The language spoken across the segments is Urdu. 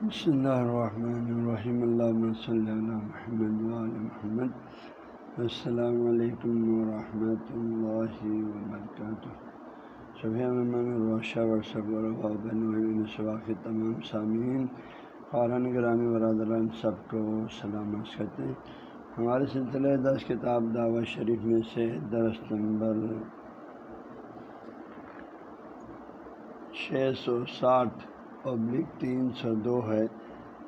بسم اللہ الرحمن الرحیم اللہ صلی اللہ محمد محمد السلام علیکم ورحمۃ اللہ وبرکاتہ صبح روشہ صبح کے تمام سامعین خارن گرامی برادران سب کو سلامت کرتے ہیں ہمارے سلسلے دس کتاب دعوت شریف میں سے درست نمبر چھ سو ساٹھ پبلک تین سو دو ہے،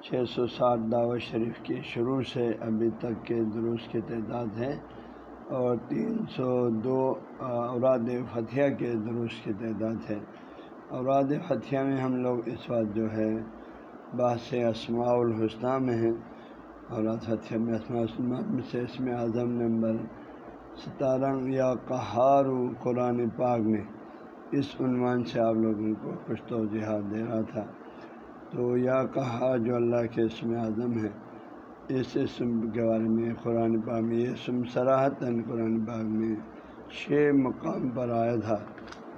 چھ سو ساٹھ دعوت شریف کی شروع سے ابھی تک کے درست کی تعداد ہے اور تین سو دو اوراد فتح کے درست کی تعداد ہے اوراد فتح میں ہم لوگ اس وقت جو ہے باس اسماع الحسنہ میں ہیں۔ اوراد فتح میں اسماع میں سے اسم اعظم نمبر ستارہ یا کہار قرآن پاک میں۔ اس عنوان سے آپ لوگوں کو کچھ توجہات دے رہا تھا۔ تو یا کہا جو اللہ کے اسم اعظم ہے، اس اسم کے بارے میں قرآن پاک میں، یہ سم سراہتاً قرآن پاک میں چھ مقام پر آیا تھا۔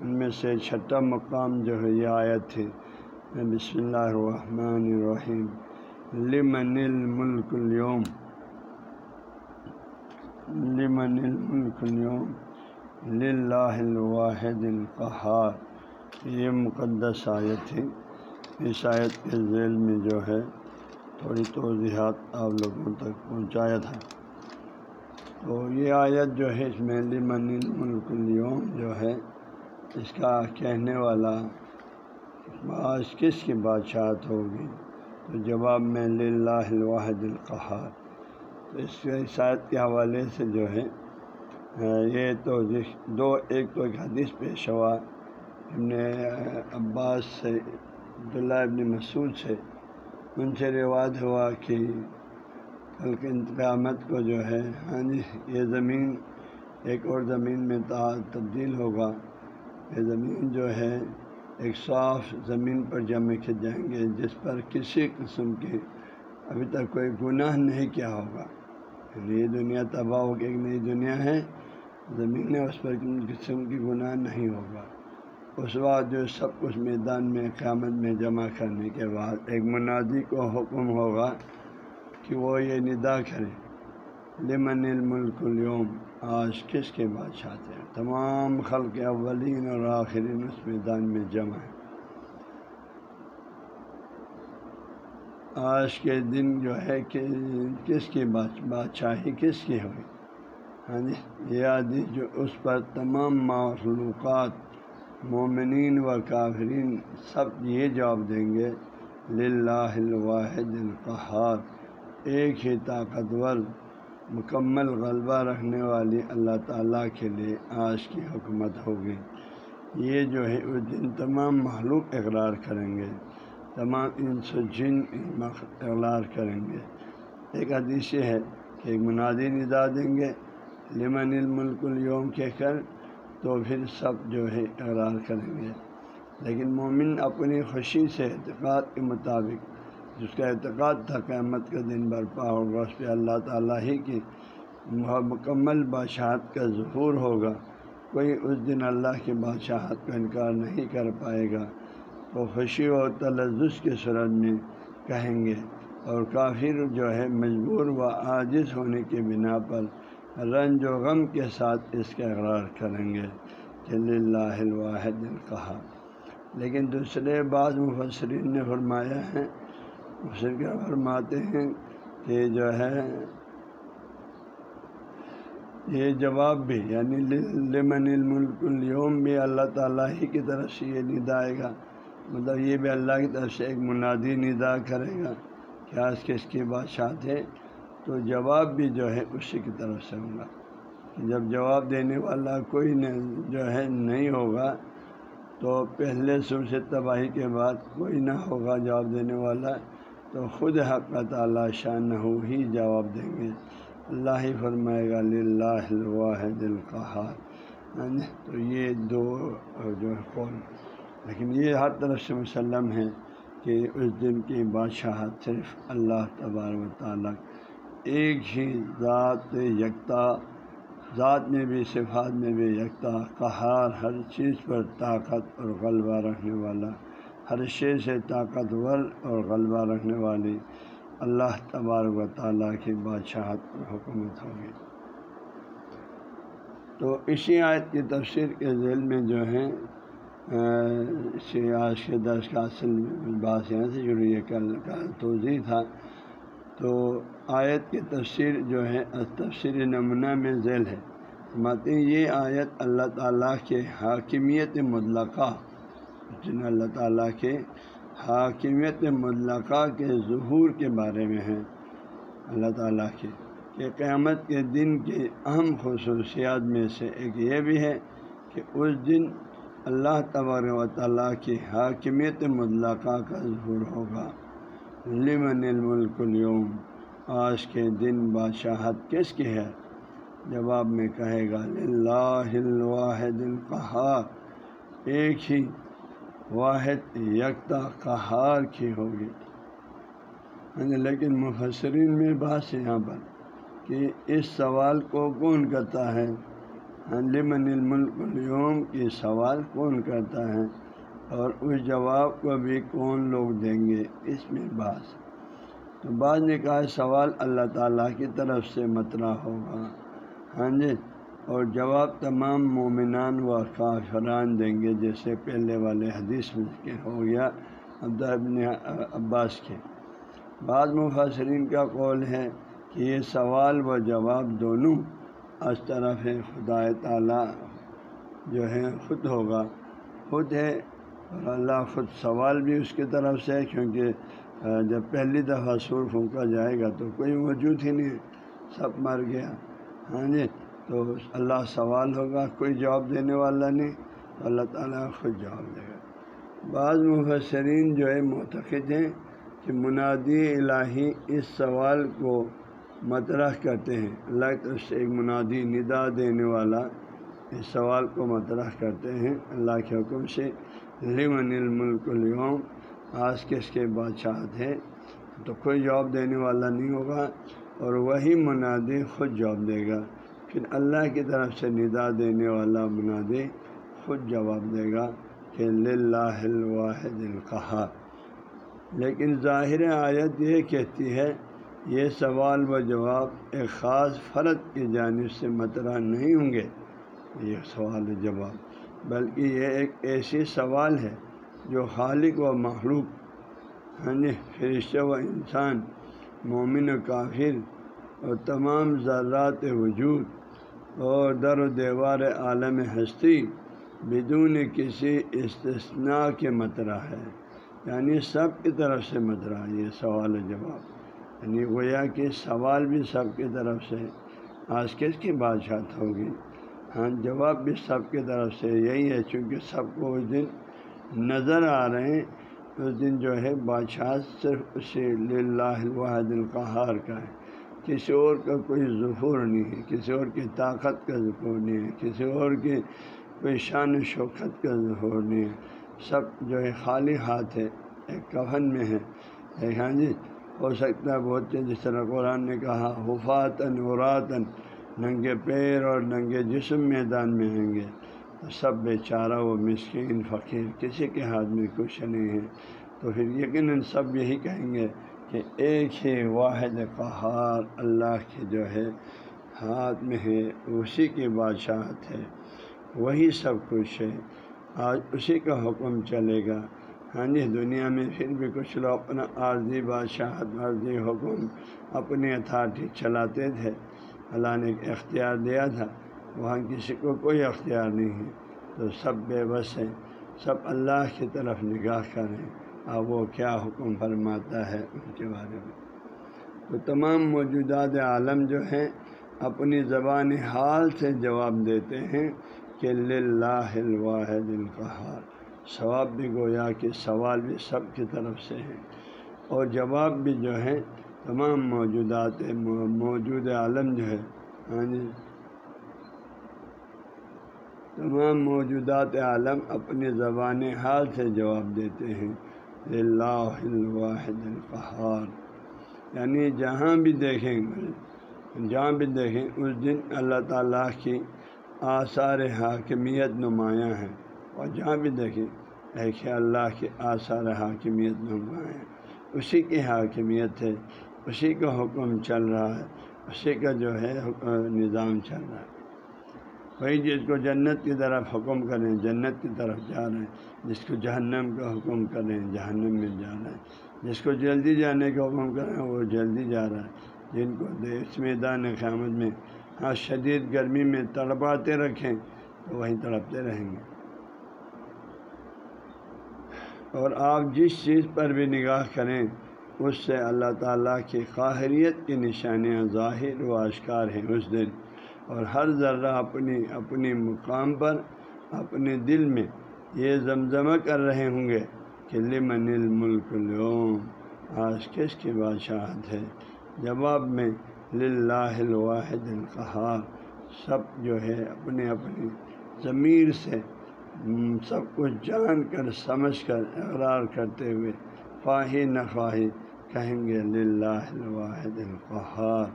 ان میں سے چھٹا مقام جو ہے، یہ آیت تھی بسم اللہ الرحمن الرحیم۔ لمن الملک اليوم۔ لمن الملک اليوم۔ لاہ الواحد القہار۔ یہ مقدس آیت تھی۔ اس آیت کے ذیل میں جو ہے، تھوڑی توضیحات آپ لوگوں تک پہنچایا تھا۔ تو یہ آیت جو ہے، اس میں لمن الملک اليوم جو ہے، اس کا کہنے والا بعض کس کی بادشاہت ہوگی؟ تو جواب میں لاہ الواحد القہار۔ تو اس آیت کے حوالے سے جو ہے یہ تو جس دو، ایک تو ایک حدیث پیش ہوا، ابن عباس سے، عبداللہ ابن مسعود سے، ان سے رواج ہوا کہ کل کے انتقامت کو جو ہے ہاں جی یہ زمین، ایک اور زمین میں تبدیل ہوگا۔ یہ زمین جو ہے، ایک صاف زمین پر جمع کے جائیں گے، جس پر کسی قسم کی ابھی تک کوئی گناہ نہیں کیا ہوگا۔ یعنی یہ دنیا تباہ ہو کے ایک نئی دنیا ہے۔ زمین ہے اس پر قسم کی گناہ نہیں ہوگا۔ اس وقت جو سب کچھ میدان میں، قیامت میں جمع کرنے کے بعد ایک منادی کو حکم ہوگا کہ وہ یہ ندا کرے۔ لمن الملک اليوم؟ آج کس کے بادشاہ تھے؟ تمام خلق اولین اور آخرین اس میدان میں جمع ہے آج کے دن جو ہے کہ کس کی بادشاہی کس کی ہوئی؟ ہاں جی یہ حدیث جو اس پر تمام معلومات مومنین و کافرین سب یہ جواب دیں گے لاہ الواحد القحار ایک ہی طاقتور، مکمل غلبہ رکھنے والی اللہ تعالیٰ کے لیے آج کی حکومت ہوگی۔ یہ جو ہے اس دن تمام معلوم اقرار کریں گے، تمام انس و جن اقرار کریں گے۔ ایک حدیث یہ ہے کہ ایک منادی ندا دیں گے لمن الملک اليوم کہہ کر تو پھر سب جو ہے اقرار کریں گے۔ لیکن مومن اپنی خوشی سے اعتقاد کے مطابق، جس کا اعتقاد تھا قیامت کا دن برپا ہوگا، اس پہ اللہ تعالیٰ ہی کی مکمل بادشاہت کا ظہور ہوگا۔ کوئی اس دن اللہ کی بادشاہت کا انکار نہیں کر پائے گا۔ تو خوشی و تلزز کے صورت میں کہیں گے اور کافر جو ہے مجبور و عاجز ہونے کے بنا پر رنج و غم کے ساتھ اس کا اقرار کریں گے کہ اللہ الواحد کہا لیکن دوسرے بعض مفسرین نے فرمایا ہے مفسر کیا فرماتے ہیں کہ جو ہے، یہ جواب بھی یعنی لمن الملک اليوم بھی اللہ تعالیٰ ہی کی طرف سے یہ ندا آئے گا۔ مطلب یہ بھی اللہ کی طرف سے ایک منادی ندا کرے گا۔ کہ آج کس کی بادشاہ تھے تو جواب بھی جو ہے اسی کی طرف سے ہوگا۔ جب جواب دینے والا کوئی جو ہے نہیں ہوگا، تو پہلے سب سے تباہی کے بعد کوئی نہ ہوگا جواب دینے والا، تو خود حق تعالیٰ شاہ نہ ہو ہی جواب دیں گے۔ اللہ ہی فرمائے گا لاہ الواحد القحار ہاں جی؟ یعنی تو یہ دو جو ہے قول۔ لیکن یہ ہر طرف سے مسلم ہے کہ اس دن کی بادشاہت صرف اللہ تبار و تعالیٰ ایک ہی ذات یکتا، ذات میں بھی، صفات میں بھی یکتا قہار ہر چیز پر طاقت اور غلبہ رکھنے والا، ہر شے سے طاقتور اور غلبہ رکھنے والی اللہ تبارک و تعالیٰ کی بادشاہت اور حکومت ہوگی تو اسی آیت کی تفسیر کے ذیل میں جو ہے آج کے درس کا اصل بات یہاں سے جڑی ہے کل کا توضیع تھا۔ تو آیت کی تفسیر جو ہے، تفسیر نمونہ میں ذیل ہے۔ مت یہ آیت اللہ تعالیٰ کے حاکمیت مطلقہ، جن اللہ تعالیٰ کے حاکمیت مطلقہ کے ظہور کے بارے میں ہے۔ اللہ تعالیٰ کے، کہ قیامت کے دن کی اہم خصوصیات میں سے ایک یہ بھی ہے کہ اس دن اللہ تبار و تعالیٰ کی حاکمیت مطلقہ کا ظہور ہوگا۔ لمن الملک اليوم؟ آج کے دن بادشاہت کس کی ہے؟ جواب میں کہے گا اللہ الواحد القہار۔ ایک ہی واحد یکتا قہار کی ہوگی۔ ہاں جی، لیکن مفسرین میں بات یہاں پر کہ اس سوال کو کون کرتا ہے؟ ہاں، لمن الملک اليوم کی سوال کون کرتا ہے؟ اور اس جواب کو بھی کون لوگ دیں گے؟ اس میں بعض تو بعض نے کہا، سوال اللہ تعالیٰ کی طرف سے مترا ہوگا۔ ہاں جی اور جواب تمام مومنان و کافران دیں گے، جیسے پہلے والے حدیث میں ہو گیا ابن عباس کے۔ بعض مفسرین کا قول ہے کہ یہ سوال و جواب دونوں اس طرف ہے خدا تعالیٰ جو ہے، خود ہوگا۔ خود ہے اور اللہ خود سوال بھی اس کی طرف سے ہے، کیونکہ جب پہلی دفعہ سور پھونکا جائے گا تو کوئی موجود ہی نہیں، سب مر گیا۔ ہاں جی تو اللہ سوال ہوگا، کوئی جواب دینے والا نہیں، تو اللہ تعالیٰ خود جواب دے گا۔ بعض مفسرین جو ہے، معتقد ہیں کہ منادی الہی اس سوال کو مطرح کرتے ہیں۔ اللہ کی طرف سے ایک منادی، ندا دینے والا اس سوال کو مطرح کرتے ہیں اللہ کے حکم سے۔ لمن الملک اليوم۔ آج کس کے بادشاہت ہے تو کوئی جواب دینے والا نہیں ہوگا اور وہی منادی خود جواب دے گا۔ پھر اللہ کی طرف سے ندا دینے والا منادی خود جواب دے گا کہ لاہ الواحد القحا لیکن ظاہر آیت یہ کہتی ہے، یہ سوال و جواب ایک خاص فرد کی جانب سے مطرح نہیں ہوں گے۔ یہ سوال و جواب۔ بلکہ یہ ایک ایسی سوال ہے جو خالق و مخلوق ہاں جی و انسان، مومن و کافر اور تمام ذرات وجود اور در و دیوار عالم ہستی بدون کسی استثناء کے مطرح ہے۔ یعنی سب کی طرف سے مطرح یہ سوال و جواب۔ یعنی گویا کہ سوال بھی سب کی طرف سے آج کس کی بادشاہت ہوگی ہاں جواب بھی سب کی طرف سے یہی ہے، چونکہ سب کو اس دن نظر آ رہے ہیں، اس دن جو ہے بادشاہ صرف اسی الواحد القہار کا ہے۔ کسی اور کا کوئی ظہور نہیں ہے، کسی اور کی طاقت کا ظہور نہیں ہے، کسی اور کی کوئی شان و شوکت کا ظہور نہیں ہے۔ سب جو ہے خالی ہاتھ ہے، ایک کفن میں ہے۔ ہاں جی ہو سکتا ہے بہت جس طرح قرآن نے کہا حفاطن وراتن ننگے پیر اور ننگے جسم میدان میں آئیں گے۔ تو سب بے چارہ و مسکین فقیر کسی کے ہاتھ میں کچھ نہیں ہے۔ تو پھر یقیناً سب یہی کہیں گے کہ ایک ہی واحد قہار اللہ کے جو ہے ہاتھ میں ہے، اسی کی بادشاہت ہے۔ وہی سب کچھ ہے۔ آج اسی کا حکم چلے گا۔ ہاں جی دنیا میں پھر بھی کچھ لوگ اپنا عارضی بادشاہت، عارضی حکم اپنی اتھارٹی چلاتے تھے۔ اللہ نے اختیار دیا تھا، وہاں کسی کو کوئی اختیار نہیں ہے۔ تو سب بے بس ہیں، سب اللہ کی طرف نگاہ کریں اور وہ کیا حکم فرماتا ہے ان کے بارے میں؟ تو تمام موجودات عالم جو ہیں اپنی زبان حال سے جواب دیتے ہیں کہ لاہ الواحد القحار ثواب بھی گویا کہ سوال بھی سب کی طرف سے ہے اور جواب بھی جو ہے تمام موجودات موجود عالم جو ہے ہاں جی تمام موجودات عالم اپنی زبان حال سے جواب دیتے ہیں۔ اللہ الواحد القحار یعنی جہاں بھی دیکھیں، جہاں بھی دیکھیں، اس دن اللہ تعالیٰ کی آثار حاکمیت نمایاں ہیں۔ اور جہاں بھی دیکھیں ایک اللہ کے آثار حاکمیت میں ہیں۔ اسی کی حاکمیت ہے۔ اسی کا حکم چل رہا ہے، اسی کا جو ہے نظام چل رہا ہے۔ وہی جس کو جنت کی طرف حکم کریں، جنت کی طرف جا رہے ہیں، جس کو جہنم کا حکم کریں، جہنم میں جا رہے ہیں۔ جس کو جلدی جانے کا حکم کریں، وہ جلدی جا رہا ہے۔ جن کو اس میدان قیامت میں ہاں شدید گرمی میں تڑپاتے رکھیں، تو وہیں تڑپتے رہیں گے۔ اور آپ جس چیز پر بھی نگاہ کریں اس سے اللہ تعالیٰ کی قاہریت کی نشانیاں ظاہر و اشکار ہیں اس دن۔ اور ہر ذرہ اپنی اپنی مقام پر، اپنے دل میں یہ زمزمہ کر رہے ہوں گے کہ لمن الملک اليوم، آج کس کی بادشاہت ہے؟ جواب میں لاہ الواحد القہار۔ سب جو ہے اپنے اپنی ضمیر سے سب کچھ جان کر، سمجھ کر، اقرار کرتے ہوئے خواہی نہ خواہی کہیں گے لاہ الواحد القہار۔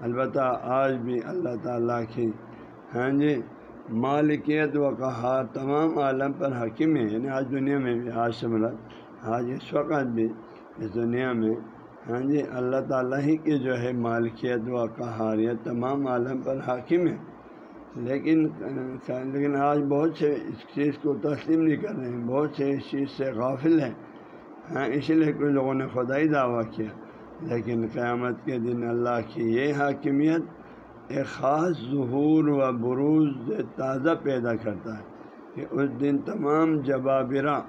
البتہ آج بھی اللہ تعالیٰ کی ہاں جی مالکیت و قہار تمام عالم پر حکیم ہے یعنی آج دنیا میں بھی، آج سے مراد آج اس وقت بھی اس دنیا میں ہاں جی اللہ تعالیٰ ہی کی جو ہے مالکیت و قہاریت تمام عالم پر حاکم ہے لیکن لیکن آج بہت سے اس چیز کو تسلیم نہیں کر رہے ہیں، بہت سے اس چیز سے غافل ہیں۔ ہاں اسی لیے کچھ لوگوں نے خدائی دعویٰ کیا۔ لیکن قیامت کے دن اللہ کی یہ حاکمیت ایک خاص ظہور و بروز تازہ پیدا کرتا ہے کہ اس دن تمام جبابرہ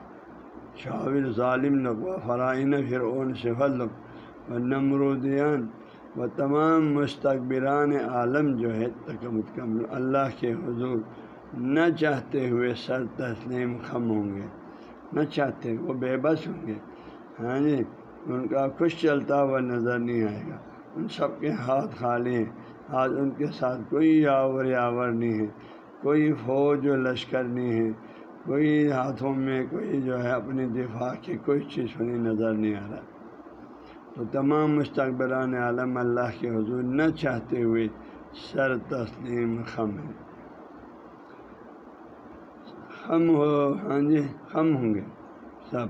شاور ظالم لوگ و فرائن فرعون صفت لوگ و نمرودیان و تمام مستقبران عالم جو ہے تکمل اللہ کے حضور نہ چاہتے ہوئے سر تسلیم خم ہوں گے۔ نہ چاہتے، وہ بے بس ہوں گے۔ ہاں جی ان کا کچھ چلتا ہوا نظر نہیں آئے گا۔ ان سب کے ہاتھ خالی ہیں۔ آج ان کے ساتھ کوئی یاور یاور نہیں ہے۔ کوئی فوج و لشکر نہیں ہے۔ کوئی ہاتھوں میں کوئی جو ہے اپنی دفاع کی کوئی چیز انہیں نظر نہیں آ رہا۔ تو تمام مستقبران عالم اللہ کے حضور نہ چاہتے ہوئے سر تسلیم خم ہے خم ہو ہاں جی خم ہوں گے، سب۔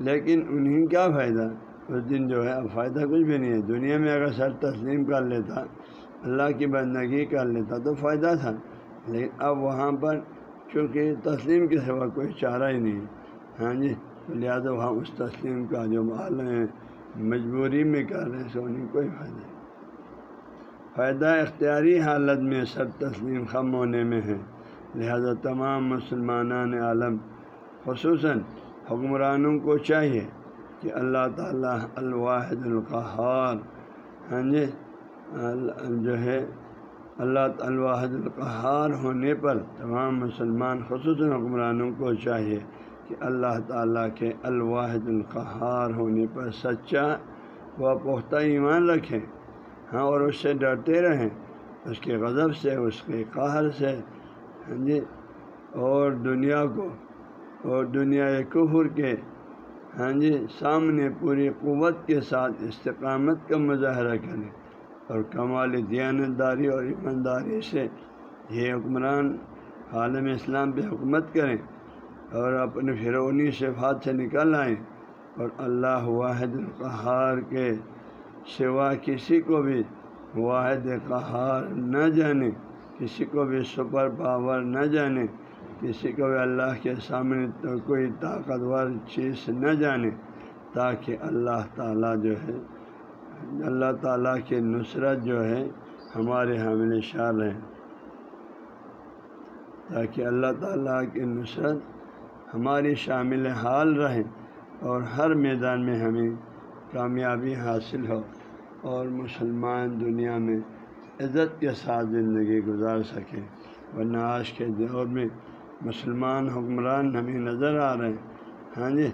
لیکن انہیں کیا فائدہ؟ اس دن جو ہے، اب فائدہ کچھ بھی نہیں ہے۔ دنیا میں اگر سر تسلیم کر لیتا، اللہ کی بندگی کر لیتا تو فائدہ تھا۔ لیکن اب وہاں پر چونکہ تسلیم کے سوا کوئی چارہ ہی نہیں ہاں جی تو لہٰذا وہاں اس تسلیم کا جو مال ہیں مجبوری میں کر رہے ہیں سو کوئی فائدہ نہیں۔ فائدہ اختیاری حالت میں سر تسلیم خم ہونے میں ہے۔ لہذا تمام مسلمان عالم، خصوصاً حکمرانوں کو چاہیے کہ اللہ تعالیٰ الواحد القحار ہاں جی جو ہے اللہ الواحد القحار ہونے پر تمام مسلمان، خصوصاً حکمرانوں کو چاہیے کہ اللہ تعالیٰ کے الواحد القحار ہونے پر سچا و پختہ ایمان رکھیں ہاں اور اس سے ڈرتے رہیں، اس کے غضب سے، اس کے قہر سے جی اور دنیا کو، اور دنیا کفر کے ہاں جی سامنے پوری قوت کے ساتھ استقامت کا مظاہرہ کریں اور کمال دیانتداری اور ایمانداری سے یہ حکمران عالم اسلام پہ حکومت کریں اور اپنے فرونی صفات سے نکل آئیں۔ اور اللہ واحد القہار کے سوا کسی کو بھی واحد قہار نہ جانے۔ کسی کو بھی سپر پاور نہ جانے، کسی کو بھی اللہ کے سامنے تو کوئی طاقتور چیز نہ جانے، تاکہ اللہ تعالیٰ جو ہے، اللہ تعالیٰ کی نصرت جو ہے ہمارے حامل شال ہیں تاکہ اللہ تعالیٰ کی نصرت ہماری شامل حال رہیں اور ہر میدان میں ہمیں کامیابی حاصل ہو اور مسلمان دنیا میں عزت کے ساتھ زندگی گزار سکیں۔ ورنہ آج کے دور میں مسلمان حکمران ہمیں نظر آ رہے ہیں۔ ہاں جی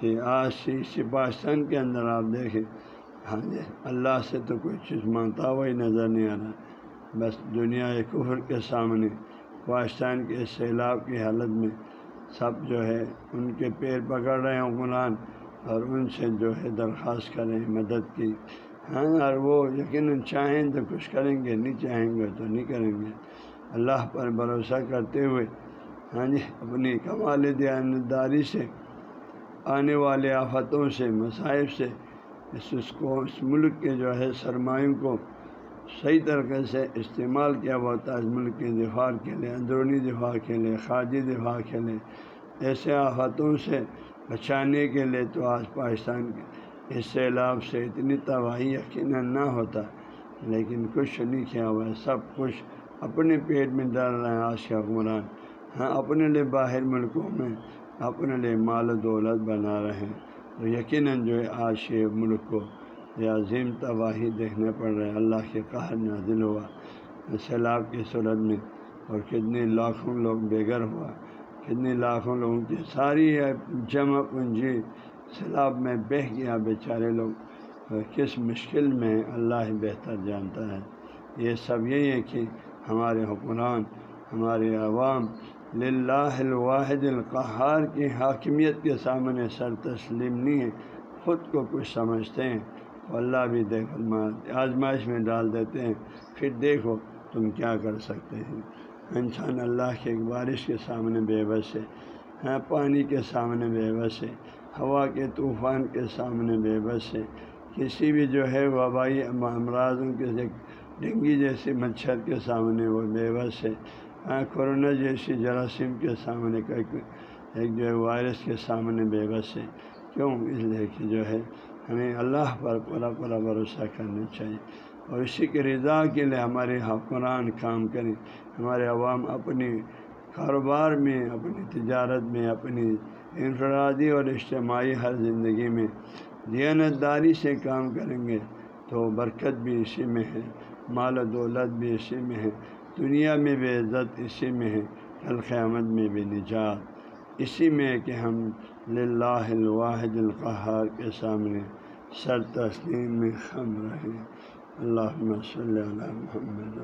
کہ آج سی پاکستان کے اندر آپ دیکھیں۔ ہاں جی اللہ سے تو کوئی چیز مانگتا ہوا ہی نظر نہیں آ رہا۔ بس دنیا کفر کے سامنے، پاکستان کے سیلاب کی حالت میں سب جو ہے ان کے پیر پکڑ رہے ہیں حکمران اور ان سے جو ہے درخواست کریں مدد کی۔ ہاں اور وہ یقیناً چاہیں تو کچھ کریں گے، نہیں چاہیں گے تو نہیں کریں گے۔ اللہ پر بھروسہ کرتے ہوئے ہاں جی اپنی کمال دیانتداری سے، آنے والے آفتوں سے، مصائب سے، اس اس کو، اس ملک کے جو ہے سرمایوں کو صحیح طریقے سے استعمال کیا ہوتا ہے اس ملک کے دفاع کے لیے، اندرونی دفاع کے لیے، خارجی دفاع کے لیے، ایسے آفتوں سے بچانے کے لیے تو آج پاکستان کے اس سیلاب سے اتنی تباہی یقیناً نہ ہوتا، لیکن کچھ نہیں کیا ہوا ہے، سب کچھ اپنے پیٹ میں ڈال رہے ہیں آج کے حکمران۔ ہاں اپنے لیے باہر ملکوں میں اپنے لیے مال و دولت بنا رہے ہیں۔ تو یقیناً جو ہے، آج کے ملک کو یہ عظیم تباہی دیکھنے پڑ رہے ہیں اللہ کے قہر نازل ہوا۔ سیلاب کی صورت میں اور کتنے لاکھوں لوگ بے گھر ہوا کتنے لاکھوں لوگوں کی ساری جمع پونجی سیلاب میں بہہ گیا بیچارے لوگ کس مشکل میں اللہ ہی بہتر جانتا ہے۔ یہ سب یہی ہے کہ ہمارے حکمران، ہمارے عوام لاہ الواحد القحار کی حاکمیت کے سامنے سر تسلیم نہیں ہے خود کو کچھ سمجھتے ہیں۔ اللہ بھی دیکھو آزمائش میں ڈال دیتے ہیں۔ پھر دیکھو تم کیا کر سکتے ہیں۔ انسان اللہ کے ایک بارش کے سامنے بے بس ہے ہاں پانی کے سامنے بے بس ہے۔ ہوا کے طوفان کے سامنے بے بس ہے کسی بھی جو ہے وبائی امراضوں کے ڈینگی جیسے مچھر کے سامنے وہ بے بس ہے ہاں، کورونا جیسی جراثیم کے سامنے ایک جو ہے وائرس کے سامنے بے بس ہے کیوں؟ اس لیے کہ جو ہے ہمیں اللہ پر پورا پورا بھروسہ کرنا چاہیے۔ اور اسی کے رضا کے لیے ہمارے ہاں حکمران کام کریں۔ ہمارے عوام اپنی کاروبار میں، اپنی تجارت میں، اپنی انفرادی اور اجتماعی ہر زندگی میں دیانتداری سے کام کریں گے تو برکت بھی اسی میں ہے، مال و دولت بھی اسی میں ہے، دنیا میں بھی عزت اسی میں ہے، کل قیامت میں بھی نجات۔ اسی میں ہے کہ ہم لاہ الواحد القحار کے سامنے سر تسلیم میں خم رہیں۔ اللہ صلی اللہ محمد